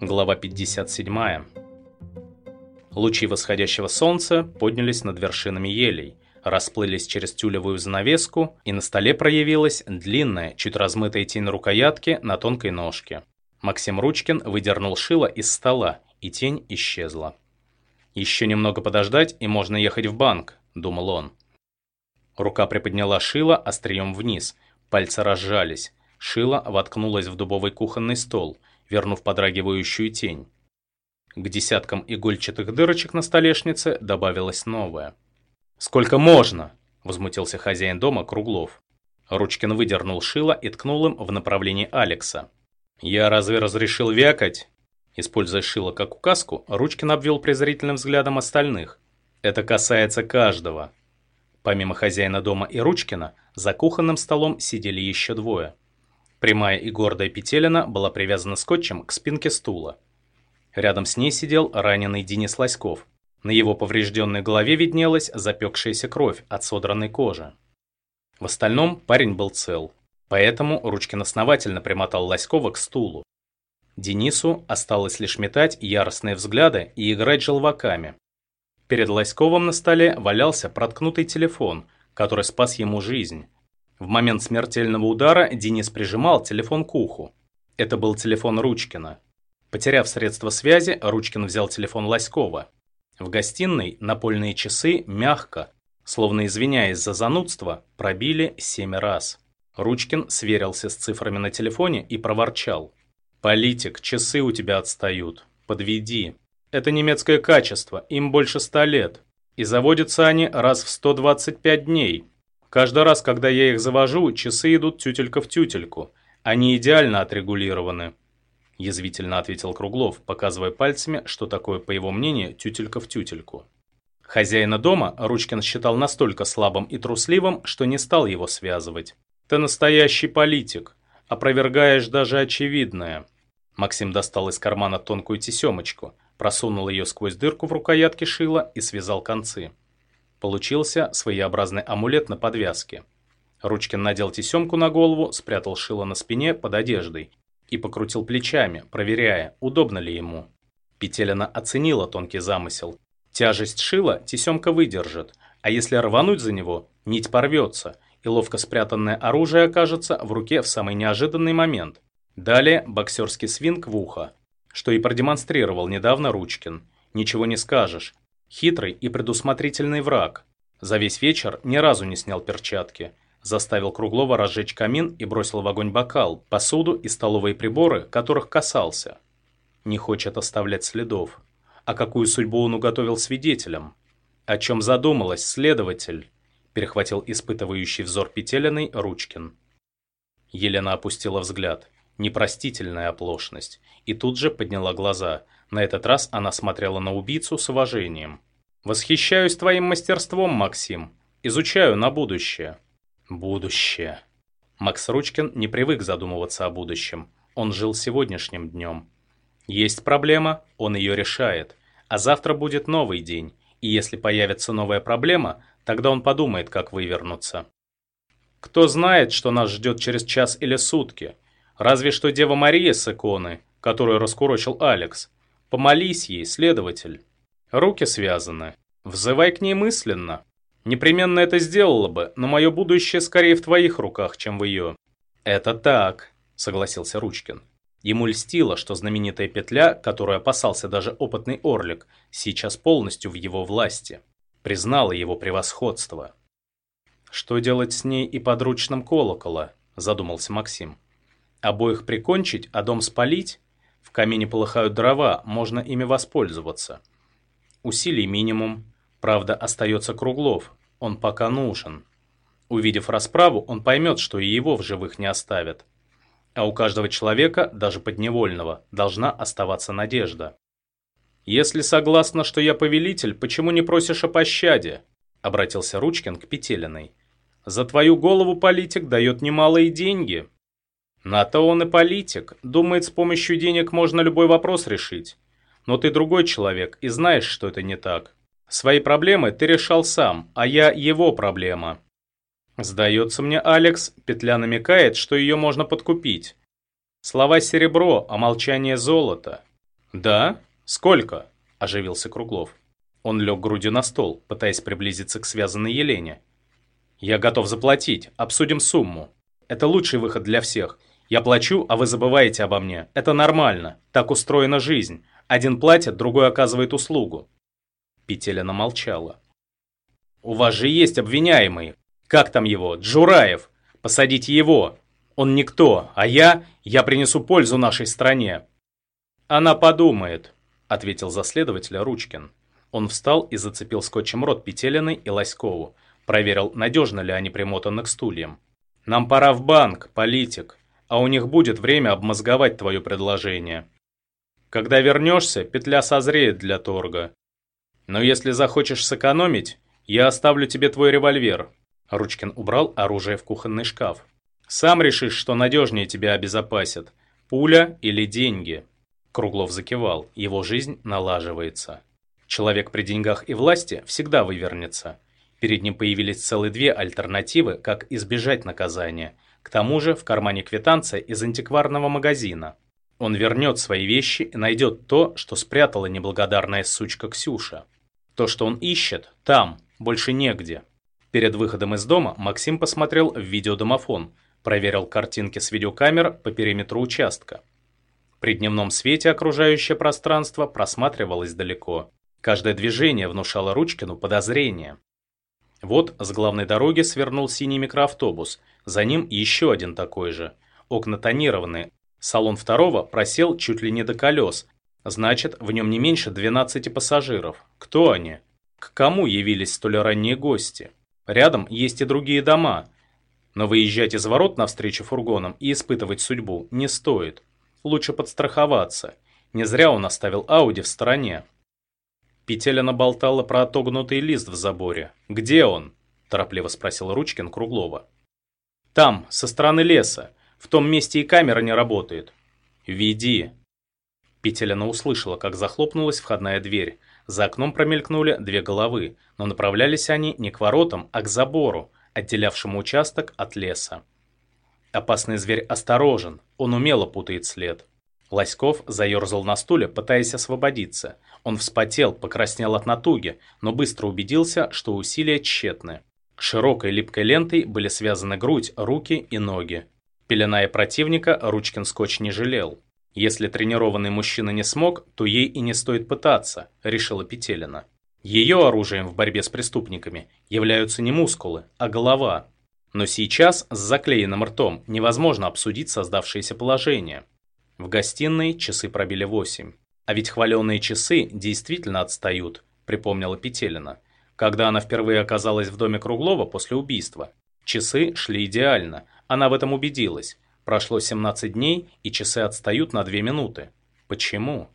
Глава 57. Лучи восходящего солнца поднялись над вершинами елей, расплылись через тюлевую занавеску, и на столе проявилась длинная, чуть размытая тень рукоятки на тонкой ножке. Максим Ручкин выдернул шило из стола, и тень исчезла. «Еще немного подождать, и можно ехать в банк», — думал он. Рука приподняла шило острием вниз, пальцы разжались, шило воткнулось в дубовый кухонный стол — вернув подрагивающую тень. К десяткам игольчатых дырочек на столешнице добавилось новое. «Сколько можно?» – возмутился хозяин дома Круглов. Ручкин выдернул шило и ткнул им в направлении Алекса. «Я разве разрешил вякать?» Используя шило как указку, Ручкин обвел презрительным взглядом остальных. «Это касается каждого». Помимо хозяина дома и Ручкина, за кухонным столом сидели еще двое – Прямая и гордая петелина была привязана скотчем к спинке стула. Рядом с ней сидел раненый Денис Лоськов. На его поврежденной голове виднелась запекшаяся кровь от содранной кожи. В остальном парень был цел, поэтому Ручкин основательно примотал Лоськова к стулу. Денису осталось лишь метать яростные взгляды и играть желваками. Перед Лоськовым на столе валялся проткнутый телефон, который спас ему жизнь. В момент смертельного удара Денис прижимал телефон к уху. Это был телефон Ручкина. Потеряв средства связи, Ручкин взял телефон Лоськова. В гостиной напольные часы мягко, словно извиняясь за занудство, пробили семь раз. Ручкин сверился с цифрами на телефоне и проворчал. «Политик, часы у тебя отстают. Подведи. Это немецкое качество, им больше ста лет. И заводятся они раз в 125 дней. Каждый раз, когда я их завожу, часы идут тютелька в тютельку. Они идеально отрегулированы. Язвительно ответил Круглов, показывая пальцами, что такое, по его мнению, тютелька в тютельку. Хозяина дома Ручкин считал настолько слабым и трусливым, что не стал его связывать. «Ты настоящий политик. Опровергаешь даже очевидное». Максим достал из кармана тонкую тесемочку, просунул ее сквозь дырку в рукоятке шила и связал концы. Получился своеобразный амулет на подвязке. Ручкин надел тесемку на голову, спрятал шило на спине под одеждой и покрутил плечами, проверяя, удобно ли ему. Петелина оценила тонкий замысел. Тяжесть шила тесемка выдержит, а если рвануть за него, нить порвется, и ловко спрятанное оружие окажется в руке в самый неожиданный момент. Далее боксерский свинг в ухо, что и продемонстрировал недавно Ручкин. Ничего не скажешь, Хитрый и предусмотрительный враг. За весь вечер ни разу не снял перчатки. Заставил Круглова разжечь камин и бросил в огонь бокал, посуду и столовые приборы, которых касался. Не хочет оставлять следов. А какую судьбу он уготовил свидетелям? О чем задумалась следователь? Перехватил испытывающий взор Петелиной Ручкин. Елена опустила взгляд. Непростительная оплошность. И тут же подняла глаза – на этот раз она смотрела на убийцу с уважением. «Восхищаюсь твоим мастерством, Максим. Изучаю на будущее». «Будущее». Макс Ручкин не привык задумываться о будущем. Он жил сегодняшним днем. Есть проблема, он ее решает. А завтра будет новый день. И если появится новая проблема, тогда он подумает, как вывернуться. Кто знает, что нас ждет через час или сутки? Разве что Дева Мария с иконы, которую раскурочил Алекс. Помолись ей, следователь. Руки связаны. Взывай к ней мысленно. Непременно это сделала бы, но мое будущее скорее в твоих руках, чем в ее. Это так, согласился Ручкин. Ему льстило, что знаменитая петля, которую опасался даже опытный Орлик, сейчас полностью в его власти. Признала его превосходство. «Что делать с ней и подручным колокола?» – задумался Максим. «Обоих прикончить, а дом спалить? В камине полыхают дрова, можно ими воспользоваться. Усилий минимум. Правда, остается Круглов. Он пока нужен. Увидев расправу, он поймет, что и его в живых не оставят. А у каждого человека, даже подневольного, должна оставаться надежда. «Если согласна, что я повелитель, почему не просишь о пощаде?» Обратился Ручкин к Петелиной. «За твою голову политик дает немалые деньги». На то он и политик. Думает, с помощью денег можно любой вопрос решить. Но ты другой человек и знаешь, что это не так. Свои проблемы ты решал сам, а я его проблема. Сдается мне, Алекс, петля намекает, что ее можно подкупить. Слова серебро, а молчание золото. Да? Сколько? Оживился Круглов. Он лег грудью на стол, пытаясь приблизиться к связанной Елене. Я готов заплатить, обсудим сумму. Это лучший выход для всех. Я плачу, а вы забываете обо мне. Это нормально. Так устроена жизнь. Один платит, другой оказывает услугу. Петелина молчала. «У вас же есть обвиняемый. Как там его? Джураев. Посадите его. Он никто, а я... Я принесу пользу нашей стране». «Она подумает», — ответил за следователя Ручкин. Он встал и зацепил скотчем рот Петелиной и Лоськову. Проверил, надежно ли они примотаны к стульям. «Нам пора в банк, политик, а у них будет время обмозговать твое предложение. Когда вернешься, петля созреет для торга. Но если захочешь сэкономить, я оставлю тебе твой револьвер». Ручкин убрал оружие в кухонный шкаф. «Сам решишь, что надежнее тебя обезопасят. Пуля или деньги?» Круглов закивал. Его жизнь налаживается. Человек при деньгах и власти всегда вывернется. Перед ним появились целые две альтернативы, как избежать наказания. К тому же в кармане квитанция из антикварного магазина. Он вернет свои вещи и найдет то, что спрятала неблагодарная сучка Ксюша. То, что он ищет, там, больше негде. Перед выходом из дома Максим посмотрел в видеодомофон, проверил картинки с видеокамер по периметру участка. При дневном свете окружающее пространство просматривалось далеко. Каждое движение внушало Ручкину подозрение. Вот с главной дороги свернул синий микроавтобус, за ним еще один такой же. Окна тонированы, салон второго просел чуть ли не до колес, Значит, в нем не меньше 12 пассажиров. Кто они? К кому явились столь ранние гости? Рядом есть и другие дома. Но выезжать из ворот навстречу фургонам и испытывать судьбу не стоит. Лучше подстраховаться. Не зря он оставил Ауди в стороне. Петелина болтала про отогнутый лист в заборе. «Где он?» – торопливо спросил Ручкин Круглова. «Там, со стороны леса. В том месте и камера не работает». «Веди», Петелина услышала, как захлопнулась входная дверь. За окном промелькнули две головы, но направлялись они не к воротам, а к забору, отделявшему участок от леса. Опасный зверь осторожен, он умело путает след. Лоськов заерзал на стуле, пытаясь освободиться. Он вспотел, покраснел от натуги, но быстро убедился, что усилия тщетны. Широкой липкой лентой были связаны грудь, руки и ноги. Пеленая противника, Ручкин скотч не жалел. Если тренированный мужчина не смог, то ей и не стоит пытаться, решила Петелина. Ее оружием в борьбе с преступниками являются не мускулы, а голова. Но сейчас с заклеенным ртом невозможно обсудить создавшееся положение. В гостиной часы пробили восемь. А ведь хваленые часы действительно отстают, припомнила Петелина. Когда она впервые оказалась в доме Круглова после убийства, часы шли идеально, она в этом убедилась. Прошло 17 дней, и часы отстают на 2 минуты. Почему?